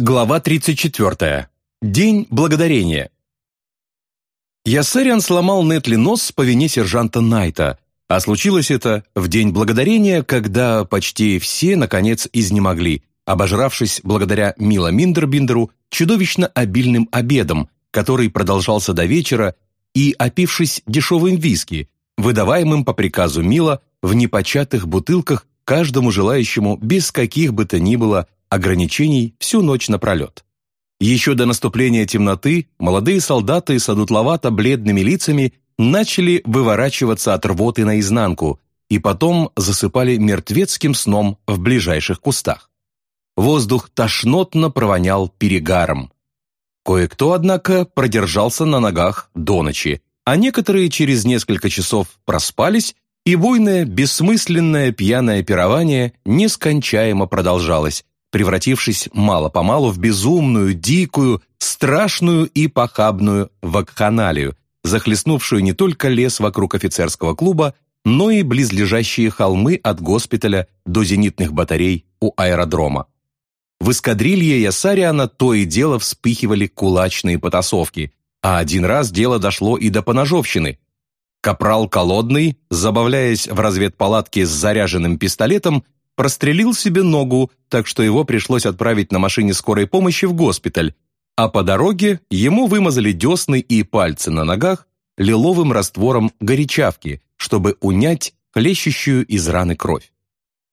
Глава 34. День благодарения. Ясариан сломал Нетли нос по вине сержанта Найта, а случилось это в День благодарения, когда почти все, наконец, изнемогли, обожравшись благодаря Мила Миндербиндеру чудовищно обильным обедом, который продолжался до вечера, и опившись дешевым виски, выдаваемым по приказу Мила в непочатых бутылках каждому желающему без каких бы то ни было ограничений всю ночь напролет. Еще до наступления темноты молодые солдаты с одутловато-бледными лицами начали выворачиваться от рвоты наизнанку и потом засыпали мертвецким сном в ближайших кустах. Воздух тошнотно провонял перегаром. Кое-кто, однако, продержался на ногах до ночи, а некоторые через несколько часов проспались, и буйное, бессмысленное пьяное пирование нескончаемо продолжалось, превратившись мало-помалу в безумную, дикую, страшную и похабную вакханалию, захлестнувшую не только лес вокруг офицерского клуба, но и близлежащие холмы от госпиталя до зенитных батарей у аэродрома. В эскадрилье Ясариана то и дело вспыхивали кулачные потасовки, а один раз дело дошло и до поножовщины. Капрал Колодный, забавляясь в разведпалатке с заряженным пистолетом, прострелил себе ногу, так что его пришлось отправить на машине скорой помощи в госпиталь, а по дороге ему вымазали десны и пальцы на ногах лиловым раствором горячавки, чтобы унять хлещущую из раны кровь.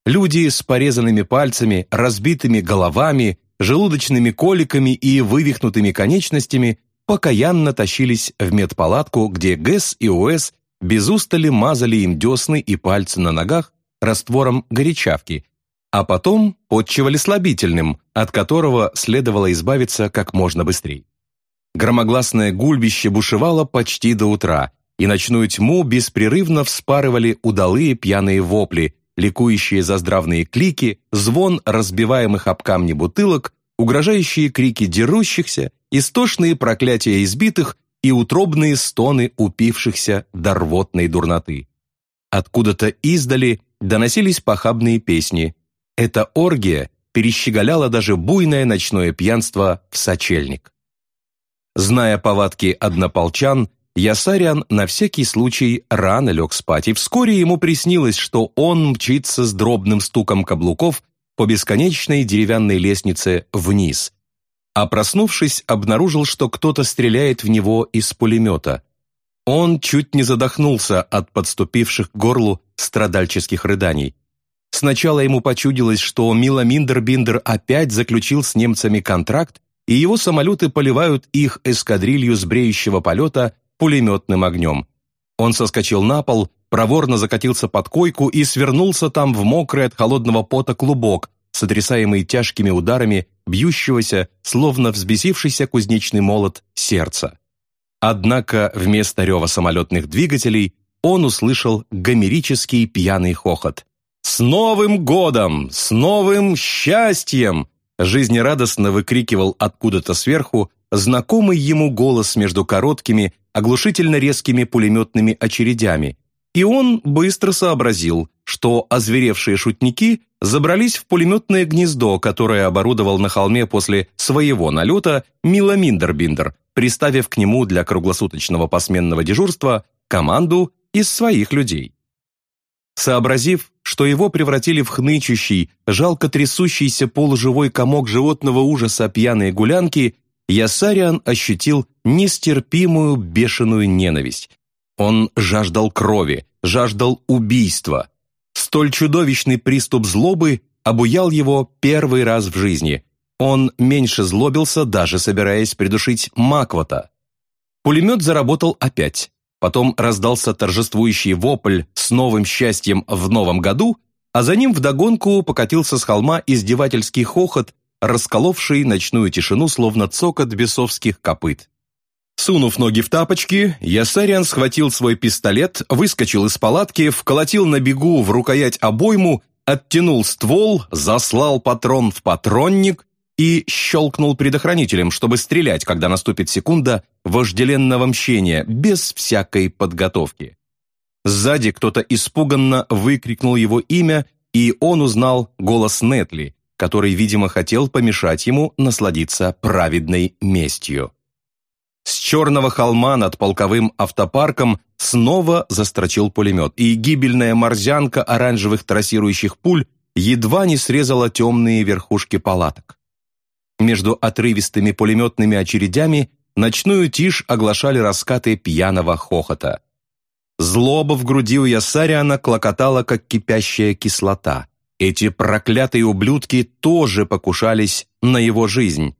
Люди с порезанными пальцами, разбитыми головами, желудочными коликами и вывихнутыми конечностями покаянно тащились в медпалатку, где ГЭС и ОС без устали мазали им десны и пальцы на ногах раствором горячавки, а потом подчивали слабительным, от которого следовало избавиться как можно быстрее. Громогласное гульбище бушевало почти до утра, и ночную тьму беспрерывно вспарывали удалые пьяные вопли, ликующие за здравные клики, звон разбиваемых об камни бутылок, угрожающие крики дерущихся, истошные проклятия избитых и утробные стоны упившихся до рвотной дурноты. Откуда-то издали доносились похабные песни. Эта оргия перещеголяла даже буйное ночное пьянство в сочельник. Зная повадки однополчан, Ясариан на всякий случай рано лег спать, и вскоре ему приснилось, что он мчится с дробным стуком каблуков по бесконечной деревянной лестнице вниз. А проснувшись, обнаружил, что кто-то стреляет в него из пулемета. Он чуть не задохнулся от подступивших к горлу страдальческих рыданий. Сначала ему почудилось, что Мила Миндербиндер опять заключил с немцами контракт, и его самолеты поливают их эскадрилью с бреющего полета пулеметным огнем. Он соскочил на пол, проворно закатился под койку и свернулся там в мокрый от холодного пота клубок, сотрясаемый тяжкими ударами бьющегося, словно взбесившийся кузнечный молот, сердца. Однако вместо рева самолетных двигателей он услышал гомерический пьяный хохот. «С Новым годом! С новым счастьем!» Жизнерадостно выкрикивал откуда-то сверху знакомый ему голос между короткими, оглушительно резкими пулеметными очередями, и он быстро сообразил, что озверевшие шутники забрались в пулеметное гнездо, которое оборудовал на холме после своего налета Мила Миндербиндер, приставив к нему для круглосуточного посменного дежурства команду из своих людей. Сообразив, что его превратили в хнычущий, жалко трясущийся полуживой комок животного ужаса пьяные гулянки, Ясариан ощутил нестерпимую бешеную ненависть. Он жаждал крови, жаждал убийства. Столь чудовищный приступ злобы обуял его первый раз в жизни, он меньше злобился, даже собираясь придушить Маквата. Пулемет заработал опять. Потом раздался торжествующий вопль с новым счастьем в новом году, а за ним вдогонку покатился с холма издевательский хохот, расколовший ночную тишину, словно цокот бесовских копыт. Сунув ноги в тапочки, Ясариан схватил свой пистолет, выскочил из палатки, вколотил на бегу в рукоять обойму, оттянул ствол, заслал патрон в патронник и щелкнул предохранителем, чтобы стрелять, когда наступит секунда вожделенного мщения, без всякой подготовки. Сзади кто-то испуганно выкрикнул его имя, и он узнал голос Нетли, который, видимо, хотел помешать ему насладиться праведной местью. С черного холма над полковым автопарком снова застрочил пулемет, и гибельная морзянка оранжевых трассирующих пуль едва не срезала темные верхушки палаток. Между отрывистыми пулеметными очередями ночную тишь оглашали раскаты пьяного хохота. Злоба в груди у Ясариана клокотала, как кипящая кислота. Эти проклятые ублюдки тоже покушались на его жизнь.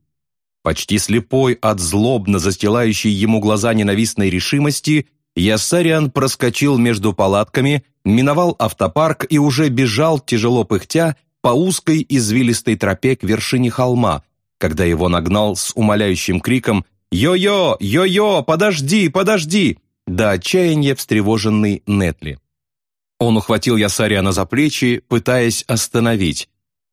Почти слепой от злобно застилающей ему глаза ненавистной решимости, Ясариан проскочил между палатками, миновал автопарк и уже бежал, тяжело пыхтя, по узкой извилистой тропе к вершине холма, когда его нагнал с умоляющим криком «Йо-йо! Йо-йо! Подожди! Подожди!» до отчаяния встревоженный Нетли. Он ухватил Ясариана за плечи, пытаясь остановить.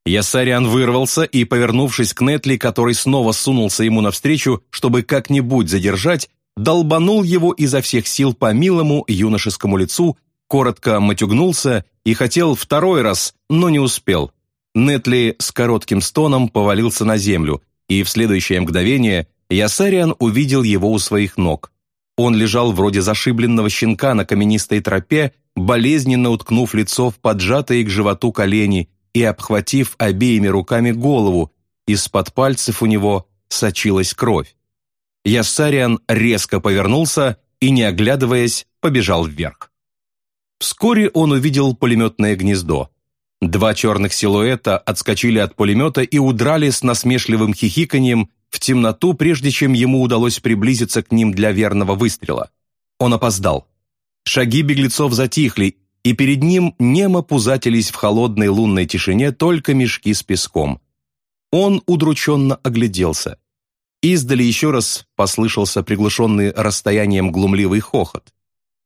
Ясариан вырвался и, повернувшись к Нетли, который снова сунулся ему навстречу, чтобы как-нибудь задержать, долбанул его изо всех сил по милому юношескому лицу, коротко матюгнулся и хотел второй раз, но не успел. Нетли с коротким стоном повалился на землю, и в следующее мгновение Ясариан увидел его у своих ног. Он лежал вроде зашибленного щенка на каменистой тропе, болезненно уткнув лицо в поджатые к животу колени и обхватив обеими руками голову, из-под пальцев у него сочилась кровь. Яссариан резко повернулся и, не оглядываясь, побежал вверх. Вскоре он увидел пулеметное гнездо. Два черных силуэта отскочили от пулемета и удрали с насмешливым хихиканьем в темноту, прежде чем ему удалось приблизиться к ним для верного выстрела. Он опоздал. Шаги беглецов затихли, и перед ним немо пузатились в холодной лунной тишине только мешки с песком. Он удрученно огляделся. Издали еще раз послышался приглушенный расстоянием глумливый хохот.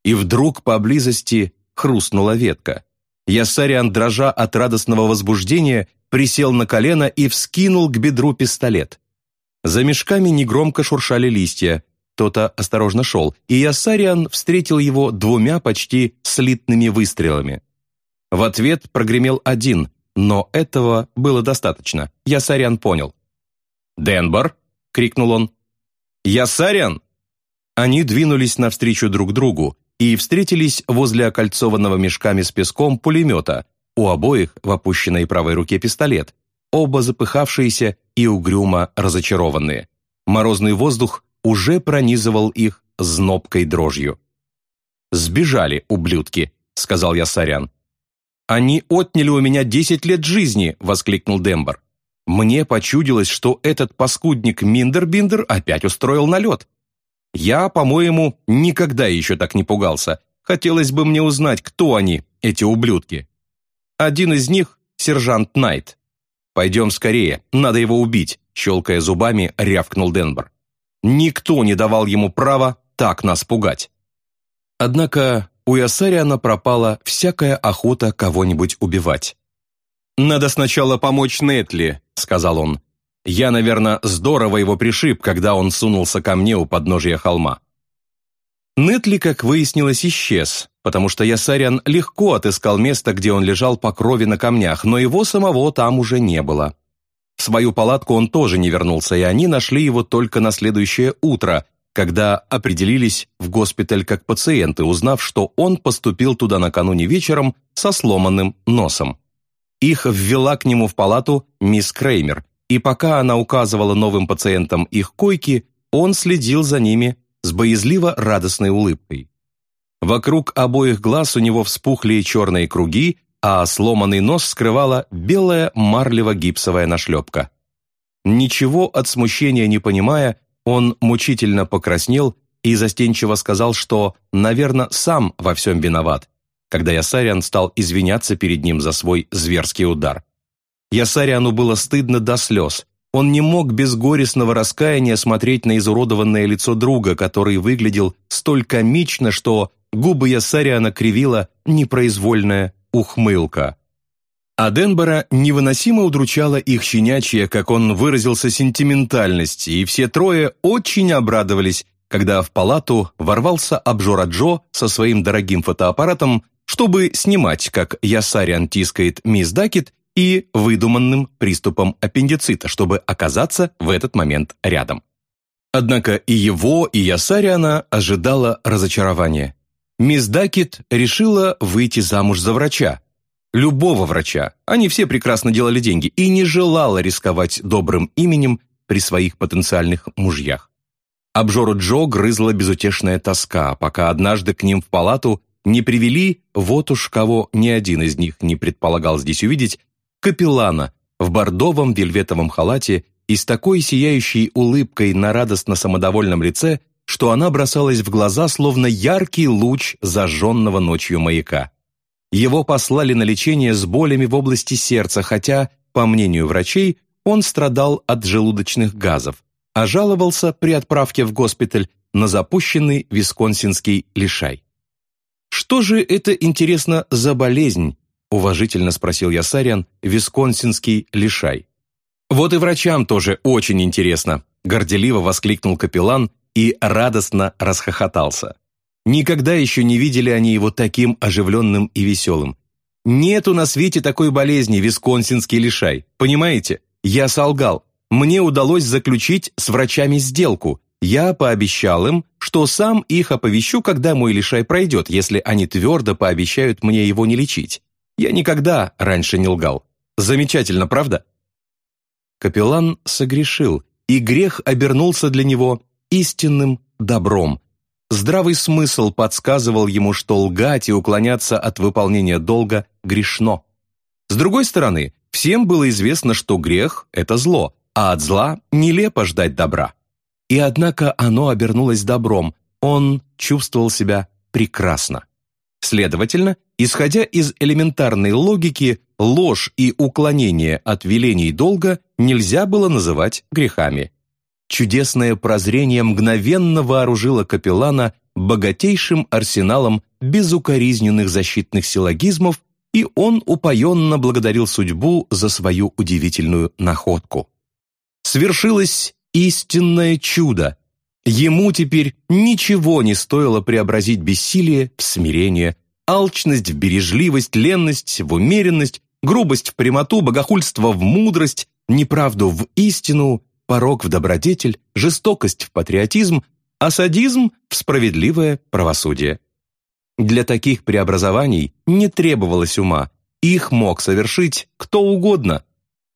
И вдруг поблизости хрустнула ветка. Ясариан, дрожа от радостного возбуждения, присел на колено и вскинул к бедру пистолет. За мешками негромко шуршали листья. Кто-то осторожно шел, и Ясариан встретил его двумя почти слитными выстрелами. В ответ прогремел один, но этого было достаточно. Ясариан понял. «Денбор!» — крикнул он. «Ясариан!» Они двинулись навстречу друг другу и встретились возле окольцованного мешками с песком пулемета, у обоих в опущенной правой руке пистолет, оба запыхавшиеся и угрюмо разочарованные. Морозный воздух уже пронизывал их знобкой дрожью. «Сбежали, ублюдки», — сказал я Сарян. «Они отняли у меня десять лет жизни», — воскликнул Дембар. «Мне почудилось, что этот паскудник Миндербиндер опять устроил налет. Я, по-моему, никогда еще так не пугался. Хотелось бы мне узнать, кто они, эти ублюдки. Один из них — сержант Найт. «Пойдем скорее, надо его убить», — щелкая зубами, рявкнул Денбор. «Никто не давал ему права так нас пугать». Однако у Ясариана пропала всякая охота кого-нибудь убивать. «Надо сначала помочь Нетли», — сказал он. «Я, наверное, здорово его пришиб, когда он сунулся ко мне у подножия холма». Нетли, как выяснилось, исчез, потому что Ясариан легко отыскал место, где он лежал по крови на камнях, но его самого там уже не было. В свою палатку он тоже не вернулся, и они нашли его только на следующее утро, когда определились в госпиталь как пациенты, узнав, что он поступил туда накануне вечером со сломанным носом. Их ввела к нему в палату мисс Креймер, и пока она указывала новым пациентам их койки, он следил за ними с боязливо радостной улыбкой. Вокруг обоих глаз у него вспухли черные круги, а сломанный нос скрывала белая марлево-гипсовая нашлепка. Ничего от смущения не понимая, он мучительно покраснел и застенчиво сказал, что, наверное, сам во всем виноват, когда Ясариан стал извиняться перед ним за свой зверский удар. Ясариану было стыдно до слез, он не мог без горестного раскаяния смотреть на изуродованное лицо друга, который выглядел столь комично, что губы Ясариана кривила непроизвольная ухмылка. А Денбора невыносимо удручала их щенячья, как он выразился, сентиментальность, и все трое очень обрадовались, когда в палату ворвался обжора Джо со своим дорогим фотоаппаратом, чтобы снимать, как Ясариан тискает мисс Дакет и выдуманным приступом аппендицита, чтобы оказаться в этот момент рядом. Однако и его, и Ясариана ожидало разочарование. Мисс Дакет решила выйти замуж за врача. Любого врача, они все прекрасно делали деньги, и не желала рисковать добрым именем при своих потенциальных мужьях. Обжору Джо грызла безутешная тоска, пока однажды к ним в палату не привели, вот уж кого ни один из них не предполагал здесь увидеть, капеллана в бордовом вельветовом халате и с такой сияющей улыбкой на радостно самодовольном лице, что она бросалась в глаза, словно яркий луч зажженного ночью маяка. Его послали на лечение с болями в области сердца, хотя, по мнению врачей, он страдал от желудочных газов, а жаловался при отправке в госпиталь на запущенный висконсинский лишай. «Что же это, интересно, за болезнь?» – уважительно спросил я Сариан, висконсинский лишай. «Вот и врачам тоже очень интересно», – горделиво воскликнул капеллан и радостно расхохотался. Никогда еще не видели они его таким оживленным и веселым. «Нету на свете такой болезни, висконсинский лишай, понимаете? Я солгал. Мне удалось заключить с врачами сделку. Я пообещал им, что сам их оповещу, когда мой лишай пройдет, если они твердо пообещают мне его не лечить. Я никогда раньше не лгал. Замечательно, правда? Капеллан согрешил, и грех обернулся для него истинным добром. Здравый смысл подсказывал ему, что лгать и уклоняться от выполнения долга грешно. С другой стороны, всем было известно, что грех – это зло, а от зла нелепо ждать добра. И однако оно обернулось добром, он чувствовал себя прекрасно. Следовательно, исходя из элементарной логики, ложь и уклонение от велений долга нельзя было называть грехами. Чудесное прозрение мгновенно вооружило капеллана богатейшим арсеналом безукоризненных защитных силлогизмов, и он упоенно благодарил судьбу за свою удивительную находку. Свершилось истинное чудо. Ему теперь ничего не стоило преобразить бессилие в смирение, алчность в бережливость, ленность в умеренность, грубость в прямоту, богохульство в мудрость, неправду в истину, порок в добродетель, жестокость в патриотизм, а садизм в справедливое правосудие. Для таких преобразований не требовалось ума, их мог совершить кто угодно.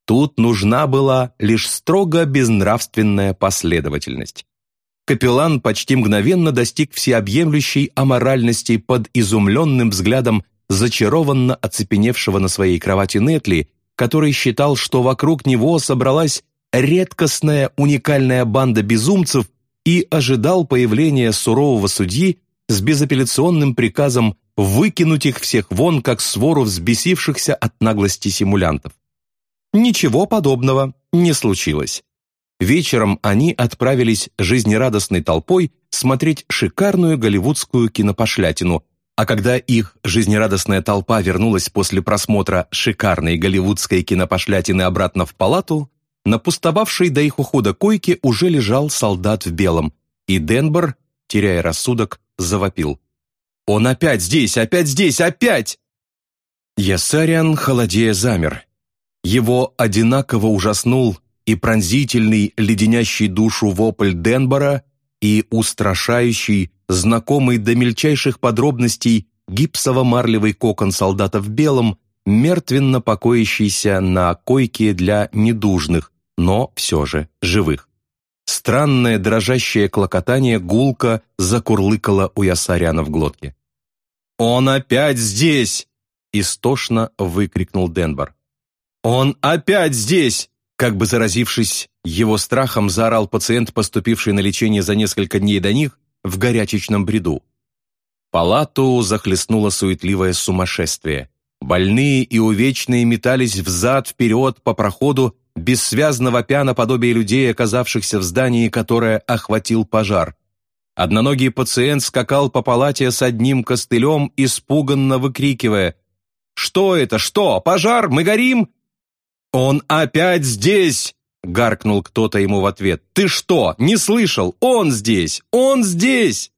Тут нужна была лишь строго безнравственная последовательность. Капеллан почти мгновенно достиг всеобъемлющей аморальности под изумленным взглядом зачарованно оцепеневшего на своей кровати Нетли, который считал, что вокруг него собралась редкостная уникальная банда безумцев и ожидал появления сурового судьи с безапелляционным приказом выкинуть их всех вон, как свору взбесившихся от наглости симулянтов. Ничего подобного не случилось. Вечером они отправились жизнерадостной толпой смотреть шикарную голливудскую кинопошлятину, а когда их жизнерадостная толпа вернулась после просмотра шикарной голливудской кинопошлятины обратно в палату, на пустовавшей до их ухода койке уже лежал солдат в белом, и Денбор, теряя рассудок, завопил. «Он опять здесь! Опять здесь! Опять!» Ясариан, холодея, замер. Его одинаково ужаснул и пронзительный, леденящий душу вопль Денбора, и устрашающий, знакомый до мельчайших подробностей гипсово-марлевый кокон солдата в белом, мертвенно покоящийся на койке для недужных, но все же живых. Странное дрожащее клокотание гулко закурлыкало у Ясаряна в глотке. «Он опять здесь!» — истошно выкрикнул Денбор. «Он опять здесь!» Как бы заразившись его страхом, заорал пациент, поступивший на лечение за несколько дней до них в горячечном бреду. Палату захлестнуло суетливое сумасшествие. Больные и увечные метались взад-вперед по проходу, бессвязно вопя наподобие людей, оказавшихся в здании, которое охватил пожар. Одноногий пациент скакал по палате с одним костылем, испуганно выкрикивая «Что это? Что? Пожар? Мы горим? «Он опять здесь!» — гаркнул кто-то ему в ответ. «Ты что, не слышал? Он здесь! Он здесь!»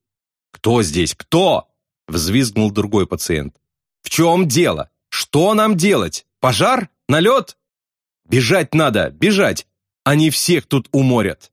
«Кто здесь? Кто?» — взвизгнул другой пациент. «В чем дело? Что нам делать? Пожар? На лед? Бежать надо, бежать! Они всех тут уморят!»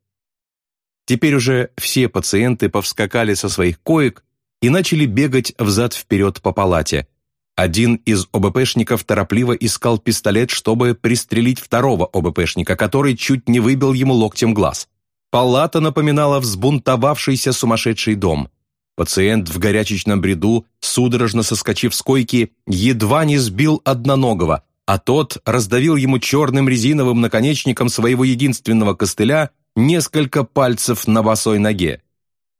Теперь уже все пациенты повскакали со своих коек и начали бегать взад-вперед по палате. Один из ОБПшников торопливо искал пистолет, чтобы пристрелить второго ОБПшника, который чуть не выбил ему локтем глаз. Палата напоминала взбунтовавшийся сумасшедший дом. Пациент в горячечном бреду, судорожно соскочив с койки, едва не сбил одноногого, а тот раздавил ему черным резиновым наконечником своего единственного костыля несколько пальцев на босой ноге.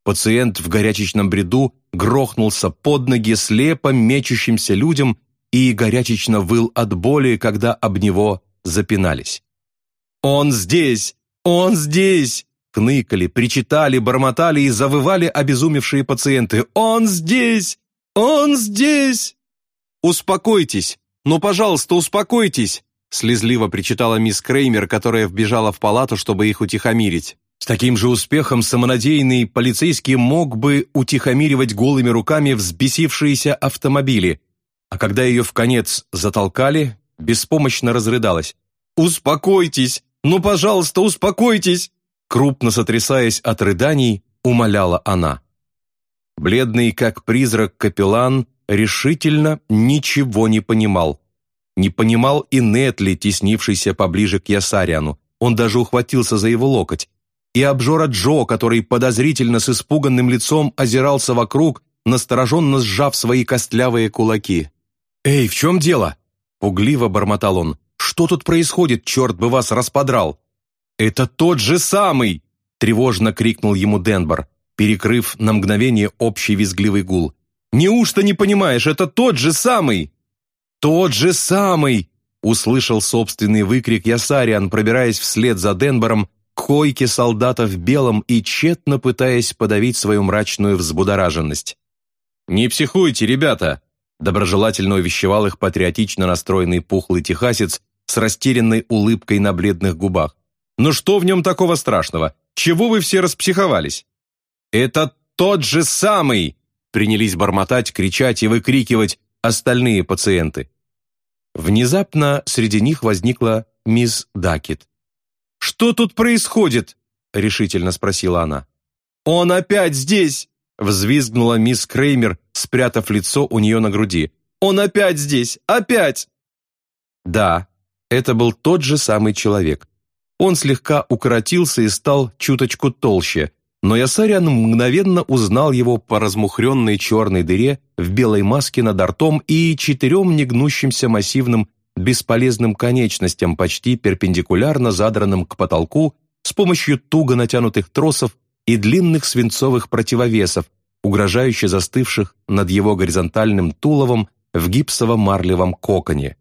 Пациент в горячечном бреду грохнулся под ноги слепо мечущимся людям и горячечно выл от боли, когда об него запинались. «Он здесь! Он здесь!» Кныкали, причитали, бормотали и завывали обезумевшие пациенты. «Он здесь! Он здесь!» «Успокойтесь! Ну, пожалуйста, успокойтесь!» слезливо причитала мисс Креймер, которая вбежала в палату, чтобы их утихомирить. С таким же успехом самонадеянный полицейский мог бы утихомиривать голыми руками взбесившиеся автомобили, а когда ее в конец затолкали, беспомощно разрыдалась. «Успокойтесь! Ну, пожалуйста, успокойтесь!» Крупно сотрясаясь от рыданий, умоляла она. Бледный, как призрак капеллан, решительно ничего не понимал. Не понимал и Нетли, теснившийся поближе к Ясариану. Он даже ухватился за его локоть. И обжора Джо, который подозрительно с испуганным лицом озирался вокруг, настороженно сжав свои костлявые кулаки. «Эй, в чем дело?» Пугливо бормотал он. «Что тут происходит, черт бы вас расподрал?» «Это тот же самый!» Тревожно крикнул ему Денбор, перекрыв на мгновение общий визгливый гул. «Неужто не понимаешь, это тот же самый!» «Тот же самый!» Услышал собственный выкрик Ясариан, пробираясь вслед за Денбором к койке солдата в белом и тщетно пытаясь подавить свою мрачную взбудораженность. «Не психуйте, ребята!» доброжелательно увещевал их патриотично настроенный пухлый техасец с растерянной улыбкой на бледных губах. «Ну что в нем такого страшного? Чего вы все распсиховались?» «Это тот же самый!» Принялись бормотать, кричать и выкрикивать остальные пациенты. Внезапно среди них возникла мисс Дакет. «Что тут происходит?» — решительно спросила она. «Он опять здесь!» — взвизгнула мисс Креймер, спрятав лицо у нее на груди. «Он опять здесь! Опять!» Да, это был тот же самый человек. Он слегка укоротился и стал чуточку толще, но Ясариан мгновенно узнал его по размухренной черной дыре в белой маске над ртом и четырем негнущимся массивным бесполезным конечностям, почти перпендикулярно задранным к потолку с помощью туго натянутых тросов и длинных свинцовых противовесов, угрожающе застывших над его горизонтальным туловом в гипсово-марлевом коконе.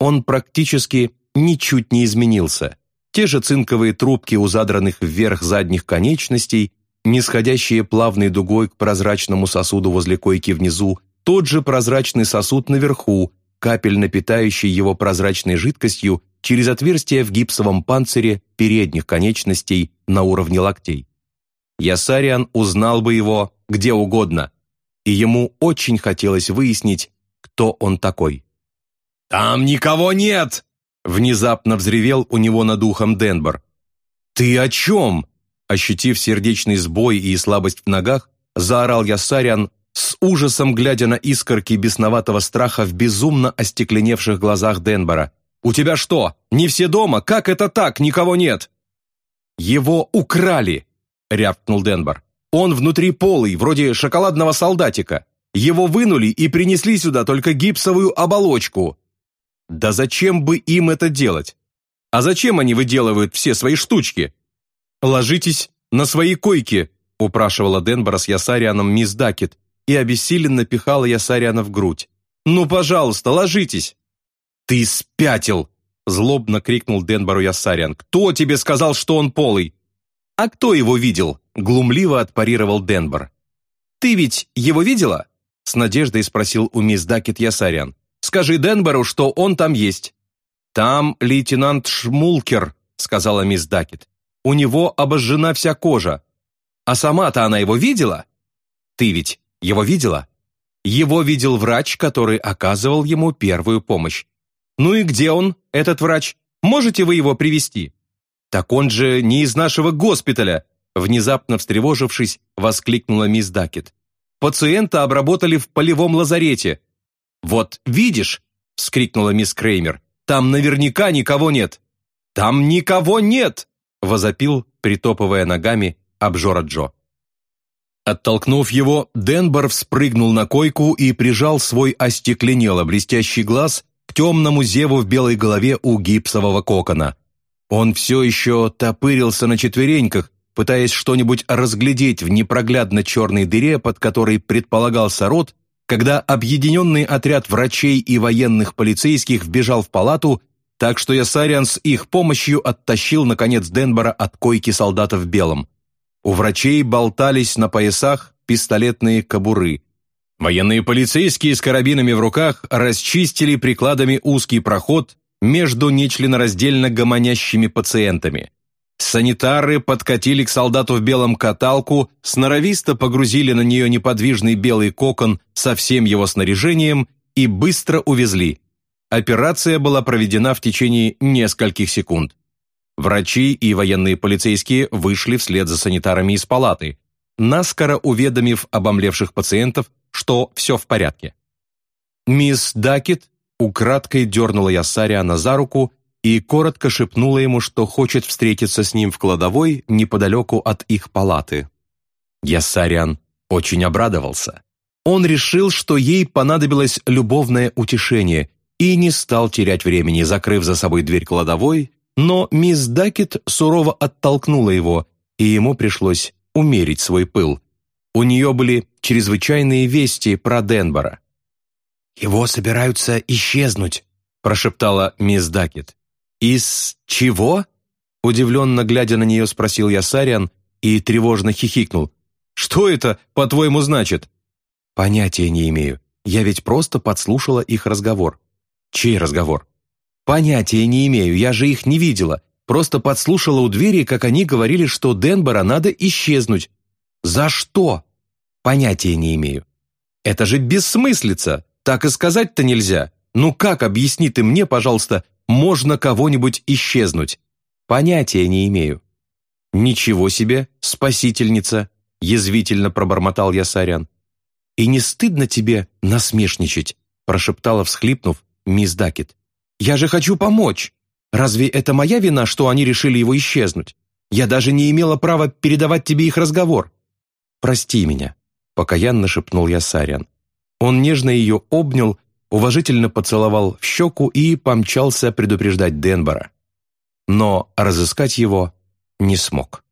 Он практически ничуть не изменился – те же цинковые трубки у задранных вверх задних конечностей, нисходящие плавной дугой к прозрачному сосуду возле койки внизу, тот же прозрачный сосуд наверху, капельно питающий его прозрачной жидкостью через отверстие в гипсовом панцире передних конечностей на уровне локтей. Ясариан узнал бы его где угодно, и ему очень хотелось выяснить, кто он такой. «Там никого нет!» Внезапно взревел у него над ухом Денбор. «Ты о чем?» Ощутив сердечный сбой и слабость в ногах, заорал Ясарян, с ужасом глядя на искорки бесноватого страха в безумно остекленевших глазах Денбора. «У тебя что, не все дома? Как это так? Никого нет!» «Его украли!» — рявкнул Денбор. «Он внутри полый, вроде шоколадного солдатика. Его вынули и принесли сюда только гипсовую оболочку. Да зачем бы им это делать? А зачем они выделывают все свои штучки? Ложитесь на свои койки, упрашивала Денбора с Ясарианом мисс Дакет и обессиленно пихала Ясариана в грудь. «Ну, пожалуйста, ложитесь!» «Ты спятил!» — злобно крикнул Денбору Ясариан. «Кто тебе сказал, что он полый?» «А кто его видел?» — глумливо отпарировал Денбор. «Ты ведь его видела?» — с надеждой спросил у мисс Дакет Ясариан. Скажи Денберу, что он там есть». «Там лейтенант Шмулкер», — сказала мисс Дакет. «У него обожжена вся кожа. А сама-то она его видела? Ты ведь его видела? Его видел врач, который оказывал ему первую помощь. Ну и где он, этот врач? Можете вы его привести? Так он же не из нашего госпиталя, внезапно встревожившись, воскликнула мисс Дакет. Пациента обработали в полевом лазарете. Вот видишь, вскрикнула мисс Креймер. Там наверняка никого нет. Там никого нет, возопил, притопывая ногами, обжора Джо. Оттолкнув его, Денбор вспрыгнул на койку и прижал свой остекленело блестящий глаз к темному зеву в белой голове у гипсового кокона. Он все еще топырился на четвереньках, пытаясь что-нибудь разглядеть в непроглядно черной дыре, под которой предполагался рот, когда объединенный отряд врачей и военных полицейских вбежал в палату, так что Ясариан с их помощью оттащил, наконец, Денбора от койки солдата в белом. У врачей болтались на поясах пистолетные кобуры. Военные полицейские с карабинами в руках расчистили прикладами узкий проход между нечленораздельно гомонящими пациентами. Санитары подкатили к солдату в белом каталку, сноровисто погрузили на нее неподвижный белый кокон со всем его снаряжением и быстро увезли. Операция была проведена в течение нескольких секунд. Врачи и военные полицейские вышли вслед за санитарами из палаты, наскоро уведомив обомлевших пациентов, что все в порядке. Мисс Дакет украдкой дернула Ясариана за руку и коротко шепнула ему, что хочет встретиться с ним в кладовой неподалеку от их палаты. Ясариан очень обрадовался. Он решил, что ей понадобилось любовное утешение и не стал терять времени, закрыв за собой дверь кладовой но мисс Дакет сурово оттолкнула его, и ему пришлось умерить свой пыл. У нее были чрезвычайные вести про Денбора. «Его собираются исчезнуть», – прошептала мисс Дакет. «Из чего?» – удивленно глядя на нее спросил я Сариан и тревожно хихикнул. «Что это, по-твоему, значит?» «Понятия не имею. Я ведь просто подслушала их разговор». «Чей разговор?» «Понятия не имею, я же их не видела. Просто подслушала у двери, как они говорили, что Денбора надо исчезнуть. За что? Понятия не имею. Это же бессмыслица, так и сказать-то нельзя. Ну как, объясни ты мне, пожалуйста, можно кого-нибудь исчезнуть? Понятия не имею». «Ничего себе, спасительница!» – язвительно пробормотал я Сарян. «И не стыдно тебе насмешничать?» – прошептала, всхлипнув, мисс Дакет. Я же хочу помочь. Разве это моя вина, что они решили его исчезнуть? Я даже не имела права передавать тебе их разговор. Прости меня, покаянно шепнул я Сарян. Он нежно ее обнял, уважительно поцеловал в щеку и помчался предупреждать Денбора. Но разыскать его не смог.